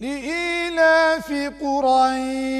لإيلاف قريش.